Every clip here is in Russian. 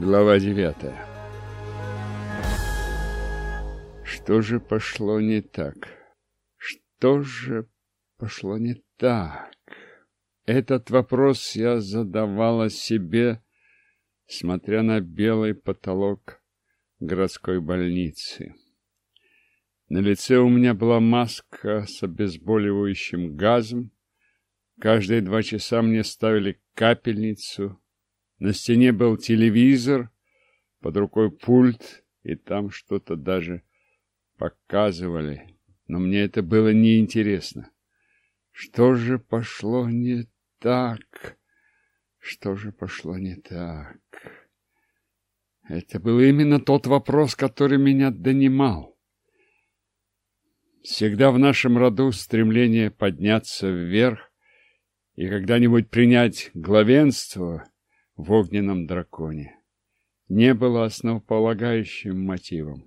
Глава девятая Что же пошло не так? Что же пошло не так? Этот вопрос я задавала себе, смотря на белый потолок городской больницы. На лице у меня была маска с обезболивающим газом. Каждые два часа мне ставили капельницу. На стене был телевизор, под рукой пульт, и там что-то даже показывали. Но мне это было неинтересно. Что же пошло не так? Что же пошло не так? Это был именно тот вопрос, который меня донимал. Всегда в нашем роду стремление подняться вверх и когда-нибудь принять главенство в огненном драконе не было основополагающим мотивом.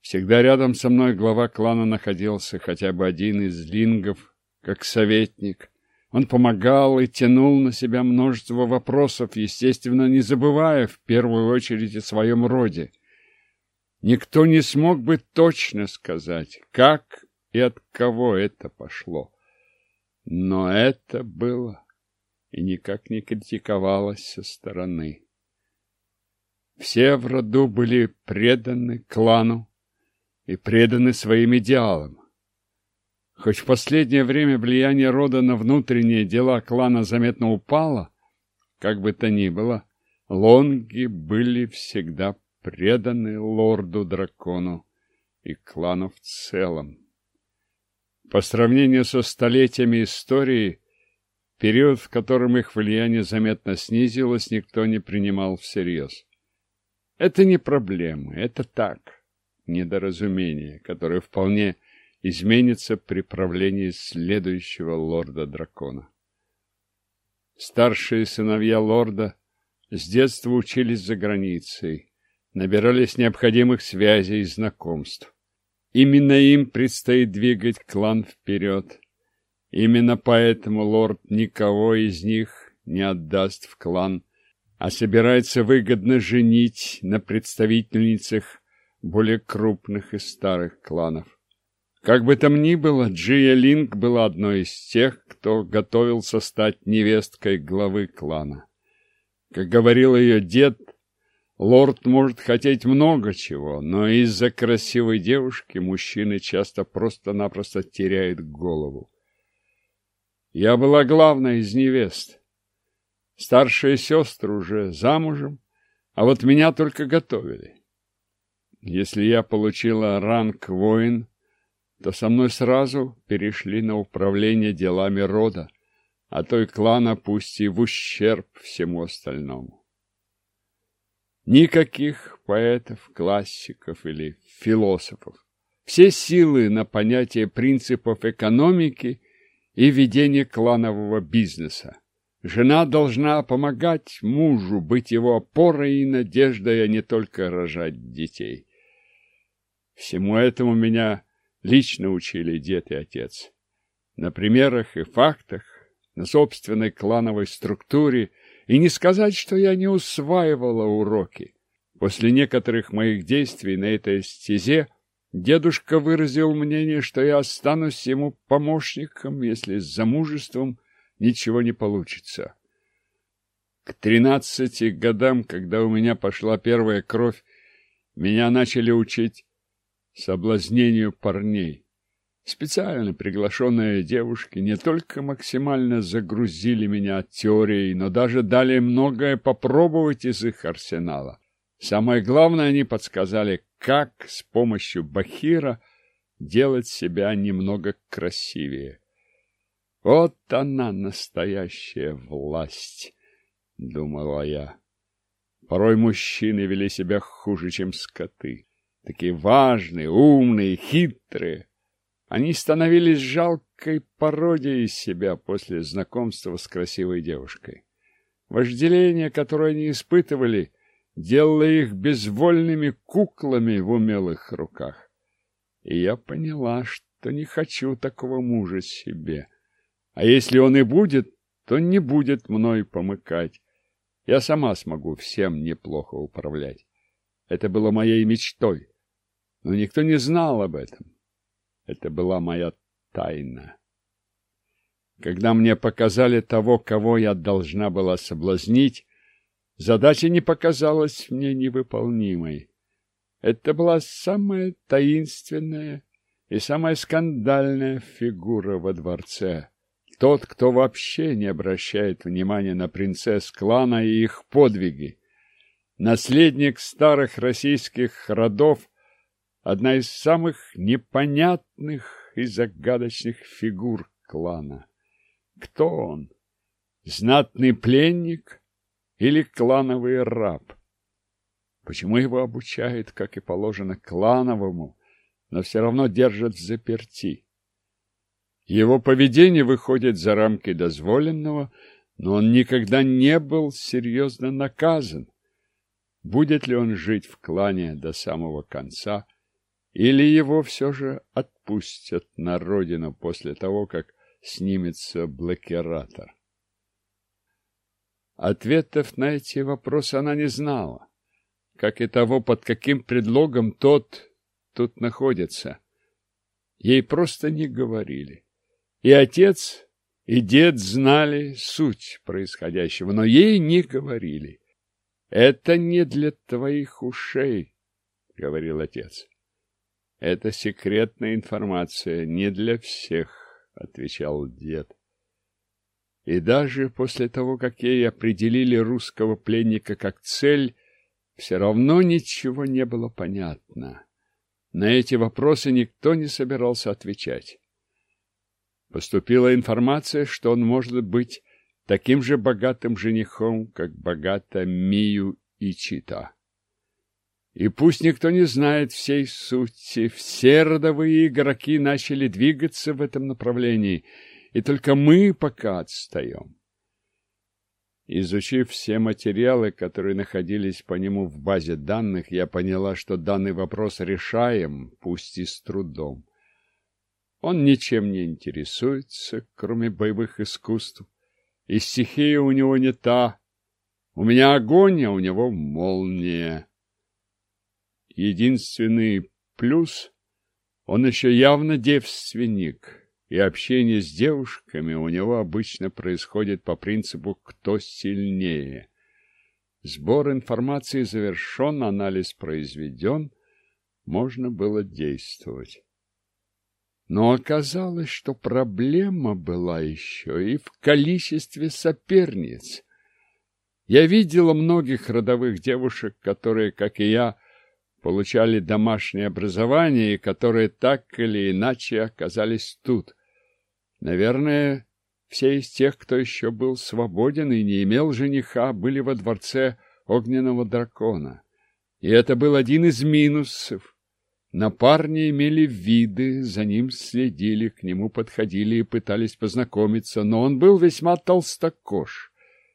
Всегда рядом со мной глава клана находился хотя бы один из лингов, как советник. Он помогал и тянул на себя множество вопросов, естественно, не забывая в первую очередь о своем роде. Никто не смог бы точно сказать, как и от кого это пошло. Но это было и никак не критиковалось со стороны. Все в роду были преданы клану и преданы своим идеалам. Хоть в последнее время влияние рода на внутренние дела клана заметно упало, как бы то ни было, лонги были всегда преданы лорду-дракону и клану в целом. По сравнению со столетиями истории, период, в котором их влияние заметно снизилось, никто не принимал всерьез. Это не проблема, это так, недоразумение, которое вполне изменится при правлении следующего лорда-дракона. Старшие сыновья лорда с детства учились за границей, набирались необходимых связей и знакомств. Именно им предстоит двигать клан вперед. Именно поэтому лорд никого из них не отдаст в клан, а собирается выгодно женить на представительницах более крупных и старых кланов. Как бы там ни было, Джия Линк была одной из тех, кто готовился стать невесткой главы клана. Как говорил ее дед, Лорд может хотеть много чего, но из-за красивой девушки мужчины часто просто-напросто теряют голову. Я была главной из невест. Старшие сестры уже замужем, а вот меня только готовили. Если я получила ранг воин, то со мной сразу перешли на управление делами рода, а то и клана пусть и в ущерб всему остальному. Никаких поэтов, классиков или философов. Все силы на понятие принципов экономики и ведения кланового бизнеса. Жена должна помогать мужу, быть его опорой и надеждой, а не только рожать детей. Всему этому меня лично учили дед и отец. На примерах и фактах, на собственной клановой структуре – и не сказать, что я не усваивала уроки. После некоторых моих действий на этой стезе дедушка выразил мнение, что я останусь ему помощником, если с замужеством ничего не получится. К тринадцати годам, когда у меня пошла первая кровь, меня начали учить соблазнению парней. Специально приглашенные девушки не только максимально загрузили меня теорией, но даже дали многое попробовать из их арсенала. Самое главное, они подсказали, как с помощью Бахира делать себя немного красивее. Вот она, настоящая власть, — думала я. Порой мужчины вели себя хуже, чем скоты. Такие важные, умные, хитрые. Они становились жалкой пародией себя после знакомства с красивой девушкой. Вожделение, которое они испытывали, делало их безвольными куклами в умелых руках. И я поняла, что не хочу такого мужа себе. А если он и будет, то не будет мной помыкать. Я сама смогу всем неплохо управлять. Это было моей мечтой. Но никто не знал об этом. Это была моя тайна. Когда мне показали того, кого я должна была соблазнить, задача не показалась мне невыполнимой. Это была самая таинственная и самая скандальная фигура во дворце. Тот, кто вообще не обращает внимания на принцесс клана и их подвиги. Наследник старых российских родов, одна из самых непонятных и загадочных фигур клана. Кто он? Знатный пленник или клановый раб? Почему его обучают, как и положено, клановому, но все равно держат в заперти? Его поведение выходит за рамки дозволенного, но он никогда не был серьезно наказан. Будет ли он жить в клане до самого конца, или его все же отпустят на родину после того, как снимется блокиратор. Ответов на эти вопросы она не знала, как и того, под каким предлогом тот тут находится. Ей просто не говорили. И отец, и дед знали суть происходящего, но ей не говорили. «Это не для твоих ушей», — говорил отец. «Это секретная информация, не для всех» отвечал дед. И даже после того, как ей определили русского пленника как цель, все равно ничего не было понятно. На эти вопросы никто не собирался отвечать. Поступила информация, что он может быть таким же богатым женихом, как богата Мию и Чита. И пусть никто не знает всей сути, все родовые игроки начали двигаться в этом направлении, и только мы пока отстаем. Изучив все материалы, которые находились по нему в базе данных, я поняла, что данный вопрос решаем, пусть и с трудом. Он ничем не интересуется, кроме боевых искусств, и стихия у него не та. У меня огонь, а у него молния единственный плюс – он еще явно девственник, и общение с девушками у него обычно происходит по принципу «кто сильнее». Сбор информации завершен, анализ произведен, можно было действовать. Но оказалось, что проблема была еще и в количестве соперниц. Я видела многих родовых девушек, которые, как и я, получали домашнее образование и которые так или иначе оказались тут. Наверное, все из тех, кто еще был свободен и не имел жениха, были во дворце огненного дракона. И это был один из минусов. На парня имели виды, за ним следили, к нему подходили и пытались познакомиться, но он был весьма толстокож.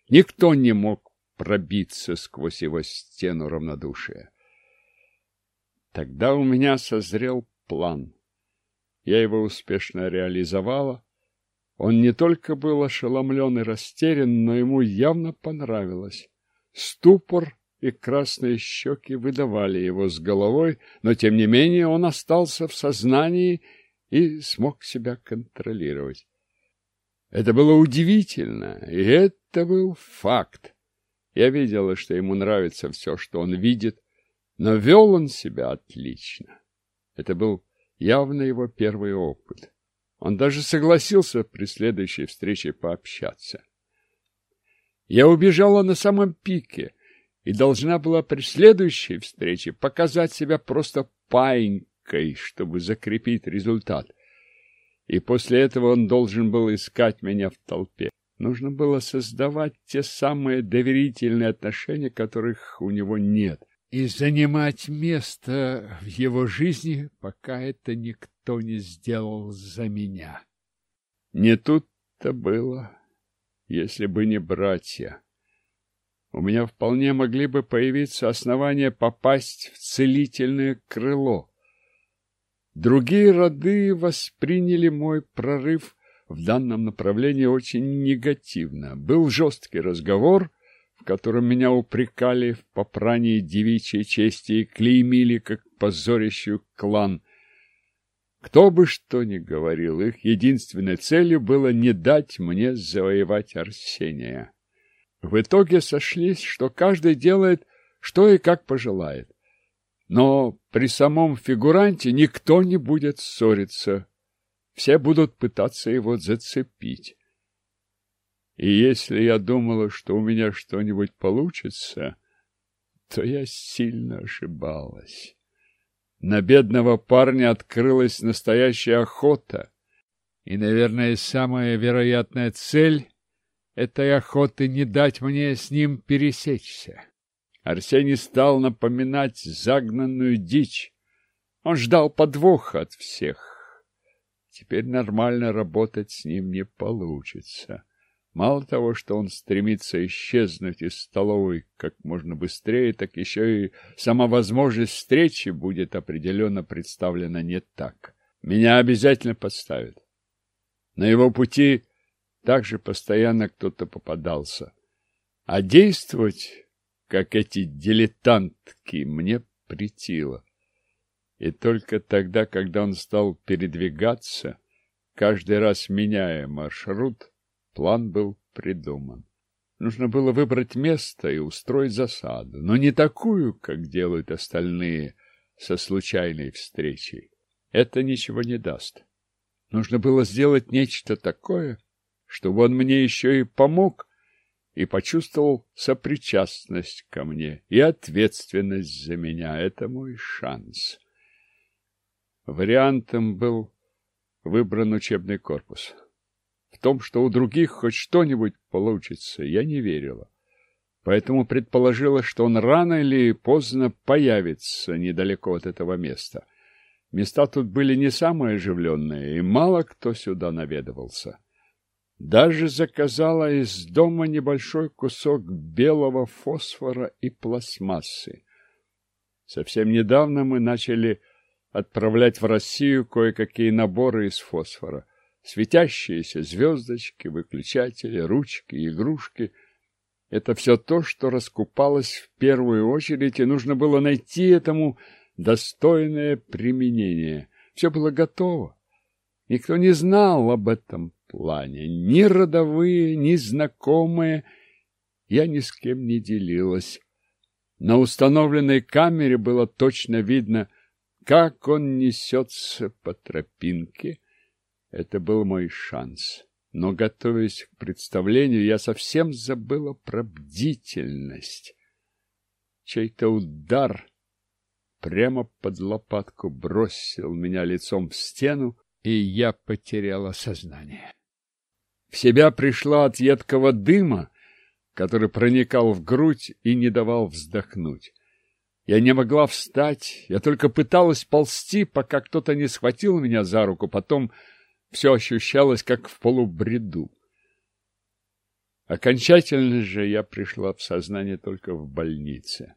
Никто не мог пробиться сквозь его стену равнодушия. Тогда у меня созрел план. Я его успешно реализовала. Он не только был ошеломлен и растерян, но ему явно понравилось. Ступор и красные щеки выдавали его с головой, но, тем не менее, он остался в сознании и смог себя контролировать. Это было удивительно, и это был факт. Я видела, что ему нравится все, что он видит, но вел он себя отлично. Это был явно его первый опыт. Он даже согласился при следующей встрече пообщаться. Я убежала на самом пике и должна была при следующей встрече показать себя просто паинькой, чтобы закрепить результат. И после этого он должен был искать меня в толпе. Нужно было создавать те самые доверительные отношения, которых у него нет и занимать место в его жизни, пока это никто не сделал за меня. Не тут-то было, если бы не братья. У меня вполне могли бы появиться основания попасть в целительное крыло. Другие роды восприняли мой прорыв в данном направлении очень негативно. Был жесткий разговор — в котором меня упрекали в попрании девичьей чести и клеймили, как позорящую клан. Кто бы что ни говорил, их единственной целью было не дать мне завоевать Арсения. В итоге сошлись, что каждый делает, что и как пожелает. Но при самом фигуранте никто не будет ссориться. Все будут пытаться его зацепить. И если я думала, что у меня что-нибудь получится, то я сильно ошибалась. На бедного парня открылась настоящая охота. И, наверное, самая вероятная цель этой охоты не дать мне с ним пересечься. Арсений стал напоминать загнанную дичь. Он ждал подвоха от всех. Теперь нормально работать с ним не получится. Мало того, что он стремится исчезнуть из столовой как можно быстрее, так еще и сама возможность встречи будет определенно представлена не так. Меня обязательно подставят. На его пути также постоянно кто-то попадался. А действовать, как эти дилетантки, мне притило. И только тогда, когда он стал передвигаться, каждый раз меняя маршрут, План был придуман. Нужно было выбрать место и устроить засаду, но не такую, как делают остальные со случайной встречей. Это ничего не даст. Нужно было сделать нечто такое, чтобы он мне еще и помог и почувствовал сопричастность ко мне и ответственность за меня. Это мой шанс. Вариантом был выбран учебный корпус том, что у других хоть что-нибудь получится, я не верила. Поэтому предположила, что он рано или поздно появится недалеко от этого места. Места тут были не самые оживленные, и мало кто сюда наведывался. Даже заказала из дома небольшой кусок белого фосфора и пластмассы. Совсем недавно мы начали отправлять в Россию кое-какие наборы из фосфора светящиеся звездочки, выключатели, ручки, игрушки. Это все то, что раскупалось в первую очередь, и нужно было найти этому достойное применение. Все было готово. Никто не знал об этом плане, ни родовые, ни знакомые. Я ни с кем не делилась. На установленной камере было точно видно, как он несется по тропинке, это был мой шанс. Но, готовясь к представлению, я совсем забыла про бдительность. Чей-то удар прямо под лопатку бросил меня лицом в стену, и я потеряла сознание. В себя пришла от едкого дыма, который проникал в грудь и не давал вздохнуть. Я не могла встать, я только пыталась ползти, пока кто-то не схватил меня за руку, потом все ощущалось, как в полубреду. Окончательно же я пришла в сознание только в больнице.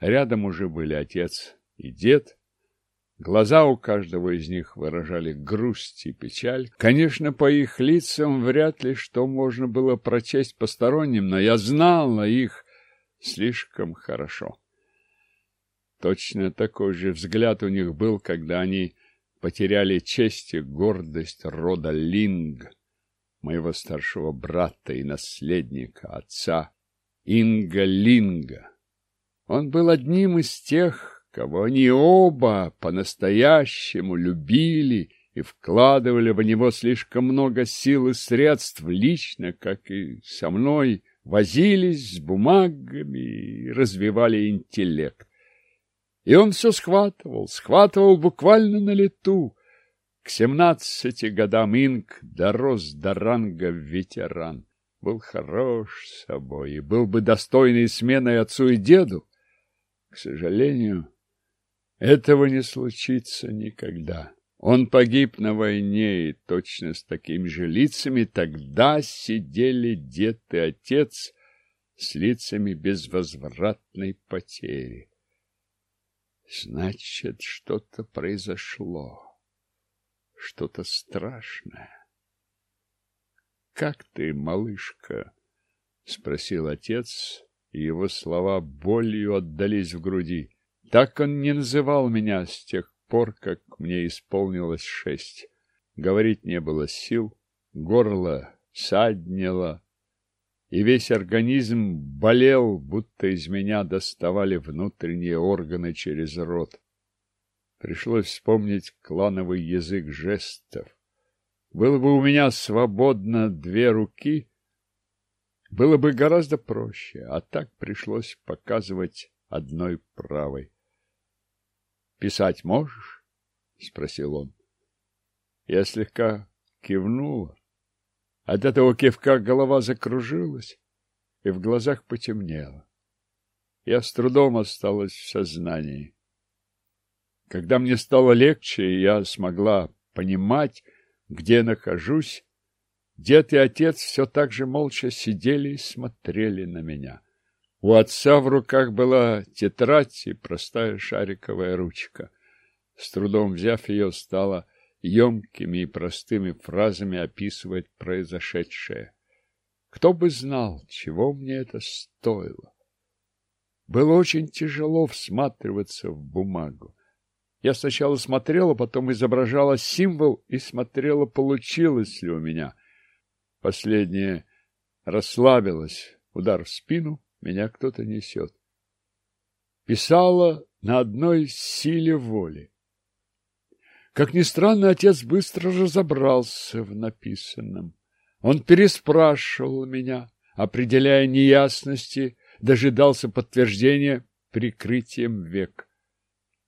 Рядом уже были отец и дед. Глаза у каждого из них выражали грусть и печаль. Конечно, по их лицам вряд ли что можно было прочесть посторонним, но я знала их слишком хорошо. Точно такой же взгляд у них был, когда они потеряли честь и гордость рода Линг, моего старшего брата и наследника, отца Инга Линга. Он был одним из тех, кого они оба по-настоящему любили и вкладывали в него слишком много сил и средств лично, как и со мной, возились с бумагами и развивали интеллект. И он все схватывал, схватывал буквально на лету. К семнадцати годам Инг дорос до ранга ветеран. Был хорош собой и был бы достойной сменой отцу и деду. К сожалению, этого не случится никогда. Он погиб на войне, и точно с такими же лицами тогда сидели дед и отец с лицами безвозвратной потери. Значит, что-то произошло, что-то страшное. Как ты, малышка? — спросил отец, и его слова болью отдались в груди. Так он не называл меня с тех пор, как мне исполнилось шесть. Говорить не было сил, горло саднило, и весь организм болел, будто из меня доставали внутренние органы через рот. Пришлось вспомнить клановый язык жестов. Было бы у меня свободно две руки, было бы гораздо проще, а так пришлось показывать одной правой. — Писать можешь? — спросил он. Я слегка кивнула. От этого кивка голова закружилась, и в глазах потемнело. Я с трудом осталась в сознании. Когда мне стало легче, я смогла понимать, где нахожусь, дед и отец все так же молча сидели и смотрели на меня. У отца в руках была тетрадь и простая шариковая ручка. С трудом взяв ее, стала емкими и простыми фразами описывать произошедшее. Кто бы знал, чего мне это стоило. Было очень тяжело всматриваться в бумагу. Я сначала смотрела, потом изображала символ и смотрела, получилось ли у меня. Последнее расслабилось. Удар в спину, меня кто-то несет. Писала на одной силе воли. Как ни странно, отец быстро разобрался в написанном. Он переспрашивал меня, определяя неясности, дожидался подтверждения прикрытием век.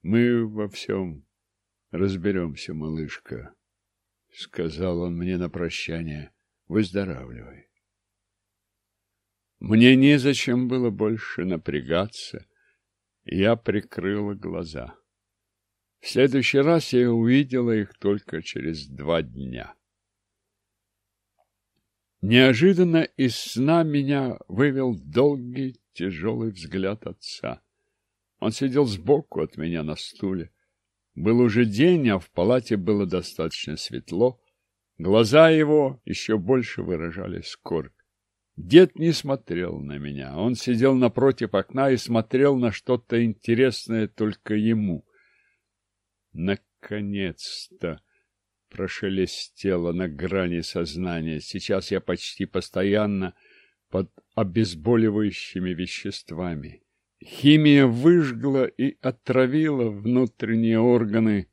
Мы во всем разберемся, малышка, — сказал он мне на прощание. Выздоравливай. Мне незачем было больше напрягаться. Я прикрыла глаза. В следующий раз я увидела их только через два дня. Неожиданно из сна меня вывел долгий тяжелый взгляд отца. Он сидел сбоку от меня на стуле. Был уже день, а в палате было достаточно светло. Глаза его еще больше выражали скорбь. Дед не смотрел на меня. Он сидел напротив окна и смотрел на что-то интересное только ему. Наконец-то прошелестело на грани сознания. Сейчас я почти постоянно под обезболивающими веществами. Химия выжгла и отравила внутренние органы.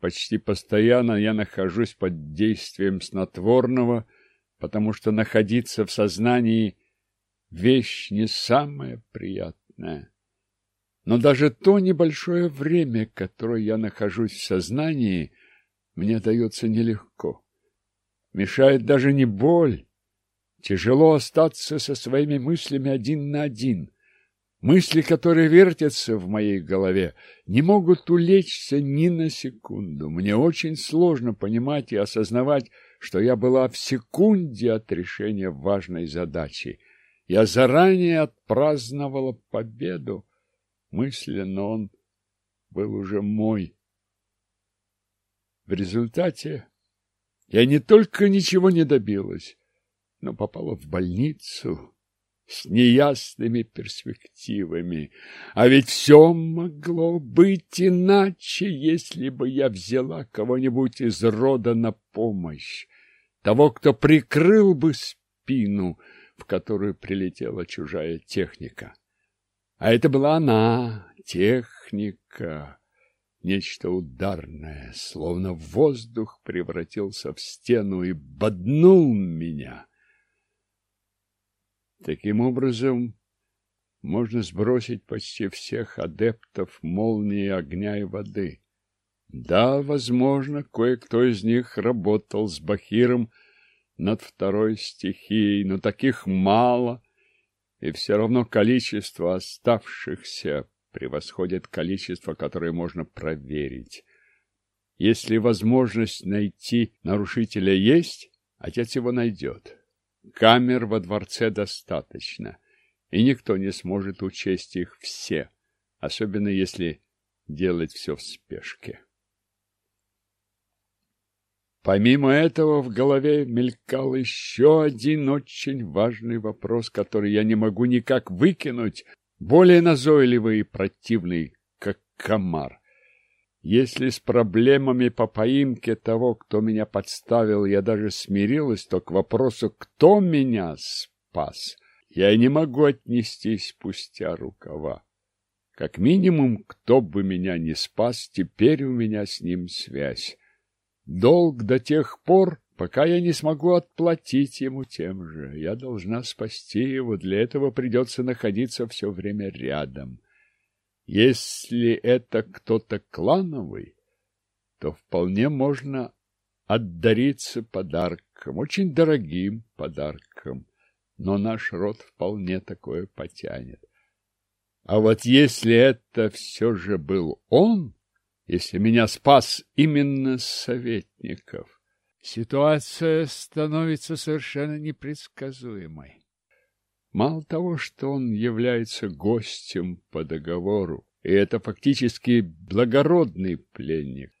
Почти постоянно я нахожусь под действием снотворного, потому что находиться в сознании — вещь не самая приятная. Но даже то небольшое время, которое я нахожусь в сознании, мне дается нелегко. Мешает даже не боль. Тяжело остаться со своими мыслями один на один. Мысли, которые вертятся в моей голове, не могут улечься ни на секунду. Мне очень сложно понимать и осознавать, что я была в секунде от решения важной задачи. Я заранее отпраздновала победу мысленно он был уже мой. В результате я не только ничего не добилась, но попала в больницу с неясными перспективами. А ведь все могло быть иначе, если бы я взяла кого-нибудь из рода на помощь, того, кто прикрыл бы спину, в которую прилетела чужая техника. А это была она, техника, нечто ударное, словно воздух превратился в стену и боднул меня. Таким образом, можно сбросить почти всех адептов молнии огня и воды. Да, возможно, кое-кто из них работал с Бахиром над второй стихией, но таких мало — и все равно количество оставшихся превосходит количество, которое можно проверить. Если возможность найти нарушителя есть, отец его найдет. Камер во дворце достаточно, и никто не сможет учесть их все, особенно если делать все в спешке. Помимо этого в голове мелькал еще один очень важный вопрос, который я не могу никак выкинуть, более назойливый и противный, как комар. Если с проблемами по поимке того, кто меня подставил, я даже смирилась, то к вопросу, кто меня спас, я не могу отнестись спустя рукава. Как минимум, кто бы меня не спас, теперь у меня с ним связь. Долг до тех пор, пока я не смогу отплатить ему тем же. Я должна спасти его, для этого придется находиться все время рядом. Если это кто-то клановый, то вполне можно отдариться подарком, очень дорогим подарком, но наш род вполне такое потянет. А вот если это все же был он, если меня спас именно советников, ситуация становится совершенно непредсказуемой. Мало того, что он является гостем по договору, и это фактически благородный пленник,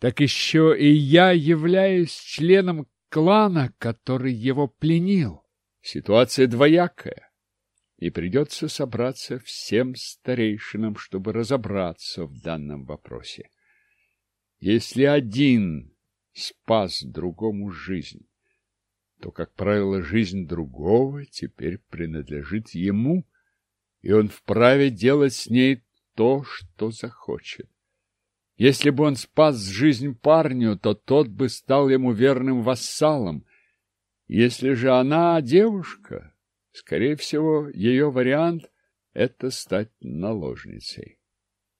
так еще и я являюсь членом клана, который его пленил. Ситуация двоякая и придется собраться всем старейшинам, чтобы разобраться в данном вопросе. Если один спас другому жизнь, то, как правило, жизнь другого теперь принадлежит ему, и он вправе делать с ней то, что захочет. Если бы он спас жизнь парню, то тот бы стал ему верным вассалом. Если же она девушка, Скорее всего, ее вариант — это стать наложницей.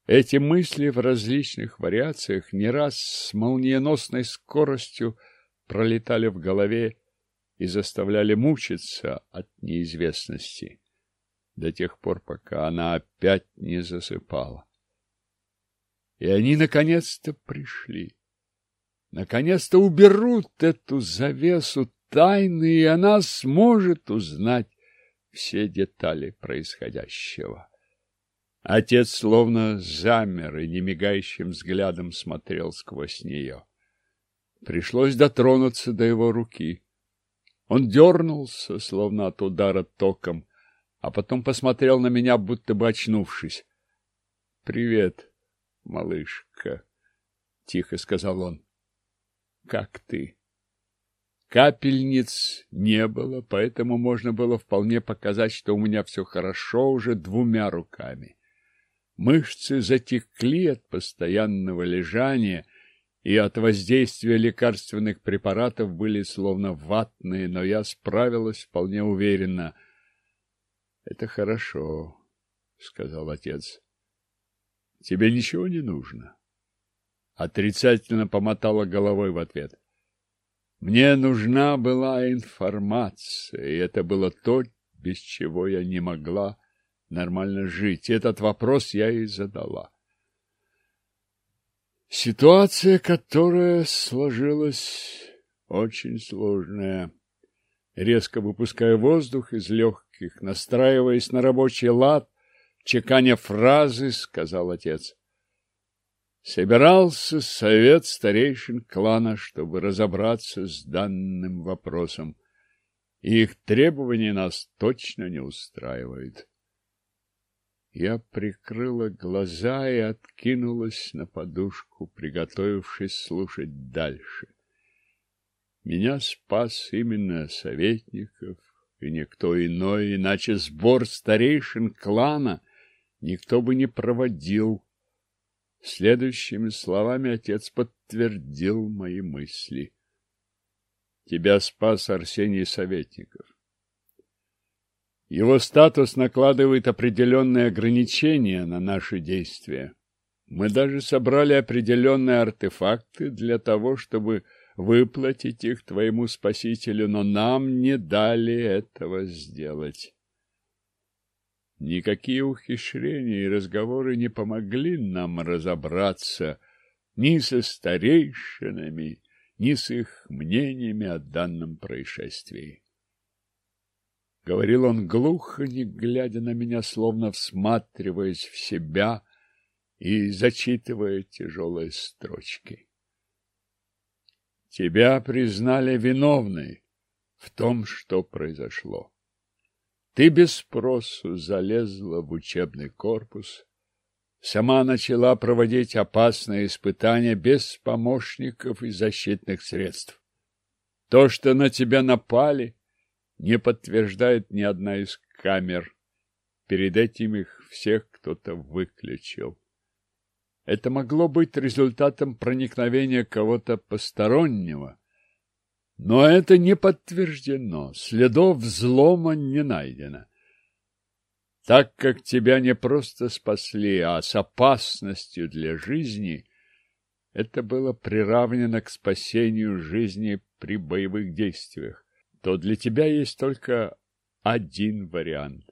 Эти мысли в различных вариациях не раз с молниеносной скоростью пролетали в голове и заставляли мучиться от неизвестности до тех пор, пока она опять не засыпала. И они наконец-то пришли. Наконец-то уберут эту завесу тайны, и она сможет узнать все детали происходящего. Отец словно замер и немигающим взглядом смотрел сквозь нее. Пришлось дотронуться до его руки. Он дернулся, словно от удара током, а потом посмотрел на меня, будто бы очнувшись. — Привет, малышка, — тихо сказал он. — Как ты? Капельниц не было, поэтому можно было вполне показать, что у меня все хорошо уже двумя руками. Мышцы затекли от постоянного лежания, и от воздействия лекарственных препаратов были словно ватные, но я справилась вполне уверенно. — Это хорошо, — сказал отец. — Тебе ничего не нужно? Отрицательно помотала головой в ответ. — мне нужна была информация, и это было то, без чего я не могла нормально жить. Этот вопрос я и задала. Ситуация, которая сложилась, очень сложная. Резко выпуская воздух из легких, настраиваясь на рабочий лад, чеканя фразы, сказал отец. Собирался совет старейшин клана, чтобы разобраться с данным вопросом. их требования нас точно не устраивают. Я прикрыла глаза и откинулась на подушку, приготовившись слушать дальше. Меня спас именно советников и никто иной, иначе сбор старейшин клана никто бы не проводил Следующими словами отец подтвердил мои мысли. Тебя спас Арсений Советников. Его статус накладывает определенные ограничения на наши действия. Мы даже собрали определенные артефакты для того, чтобы выплатить их твоему спасителю, но нам не дали этого сделать. Никакие ухищрения и разговоры не помогли нам разобраться ни со старейшинами, ни с их мнениями о данном происшествии. Говорил он глухо, не глядя на меня, словно всматриваясь в себя и зачитывая тяжелые строчки. Тебя признали виновной в том, что произошло. Ты без спросу залезла в учебный корпус, сама начала проводить опасные испытания без помощников и защитных средств. То, что на тебя напали, не подтверждает ни одна из камер. Перед этим их всех кто-то выключил. Это могло быть результатом проникновения кого-то постороннего. Но это не подтверждено, следов взлома не найдено. Так как тебя не просто спасли, а с опасностью для жизни, это было приравнено к спасению жизни при боевых действиях, то для тебя есть только один вариант.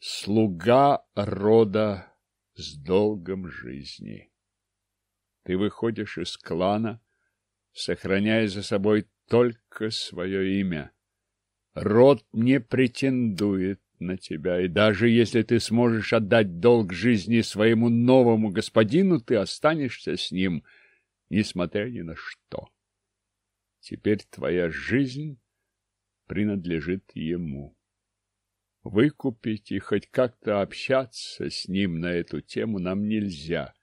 Слуга рода с долгом жизни. Ты выходишь из клана, сохраняя за собой только свое имя. Род не претендует на тебя, и даже если ты сможешь отдать долг жизни своему новому господину, ты останешься с ним, несмотря ни на что. Теперь твоя жизнь принадлежит ему. Выкупить и хоть как-то общаться с ним на эту тему нам нельзя.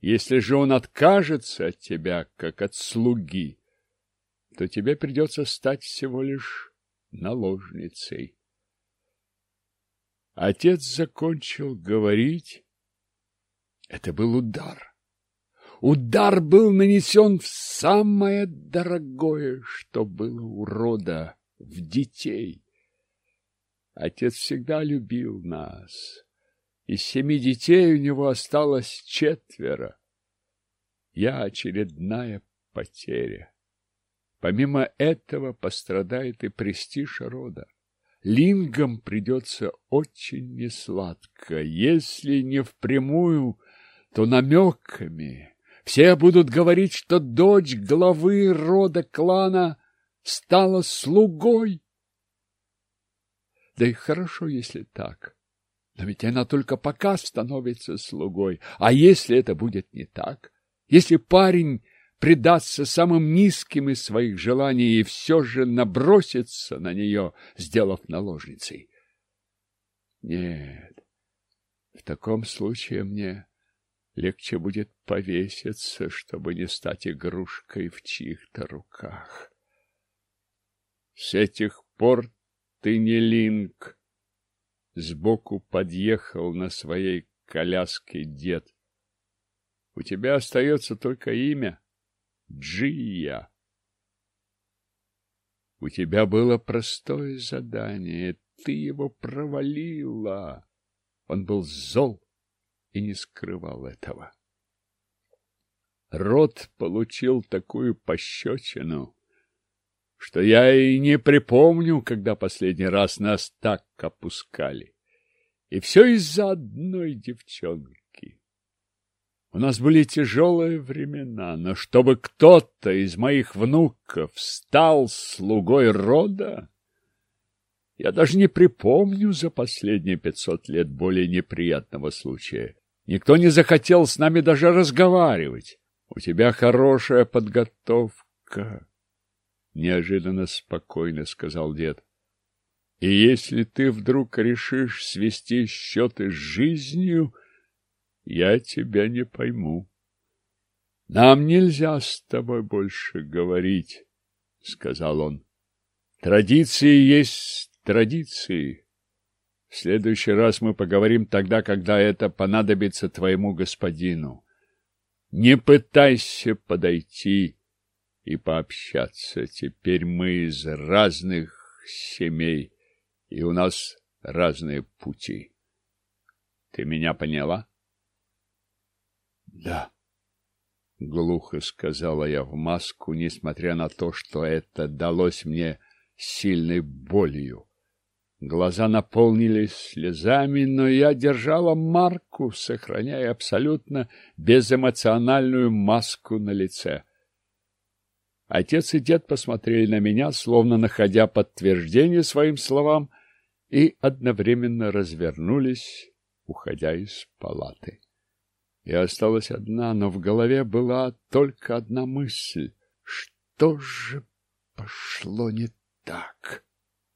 Если же он откажется от тебя, как от слуги, то тебе придется стать всего лишь наложницей. Отец закончил говорить. Это был удар. Удар был нанесен в самое дорогое, что было у рода, в детей. Отец всегда любил нас. Из семи детей у него осталось четверо. Я очередная потеря. Помимо этого пострадает и престиж рода. Лингам придется очень несладко, если не впрямую, то намеками. Все будут говорить, что дочь главы рода клана стала слугой. Да и хорошо, если так. Но ведь она только пока становится слугой. А если это будет не так? Если парень предастся самым низким из своих желаний и все же набросится на нее, сделав наложницей? Нет, в таком случае мне легче будет повеситься, чтобы не стать игрушкой в чьих-то руках. С этих пор ты не Линк. Сбоку подъехал на своей коляске дед. У тебя остается только имя — Джия. У тебя было простое задание, ты его провалила. Он был зол и не скрывал этого. Рот получил такую пощечину, что я и не припомню, когда последний раз нас так опускали. И все из-за одной девчонки. У нас были тяжелые времена, но чтобы кто-то из моих внуков стал слугой рода, я даже не припомню за последние пятьсот лет более неприятного случая. Никто не захотел с нами даже разговаривать. У тебя хорошая подготовка, — неожиданно спокойно сказал дед. — И если ты вдруг решишь свести счеты с жизнью, я тебя не пойму. — Нам нельзя с тобой больше говорить, — сказал он. — Традиции есть традиции. В следующий раз мы поговорим тогда, когда это понадобится твоему господину. Не пытайся подойти и пообщаться. Теперь мы из разных семей, и у нас разные пути. Ты меня поняла? Да. Глухо сказала я в маску, несмотря на то, что это далось мне сильной болью. Глаза наполнились слезами, но я держала марку, сохраняя абсолютно безэмоциональную маску на лице. Отец и дед посмотрели на меня, словно находя подтверждение своим словам, и одновременно развернулись, уходя из палаты. Я осталась одна, но в голове была только одна мысль — Что же пошло не так?